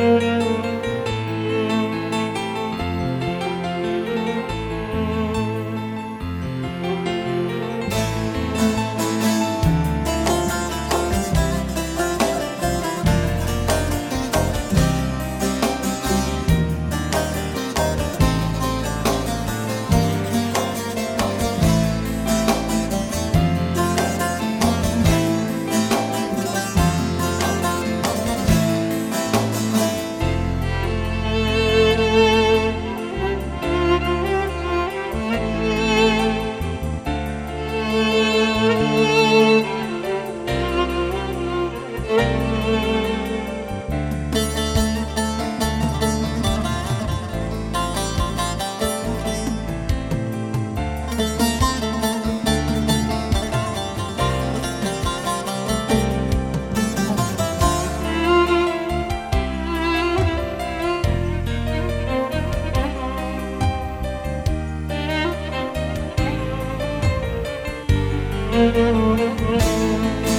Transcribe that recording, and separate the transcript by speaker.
Speaker 1: Música Música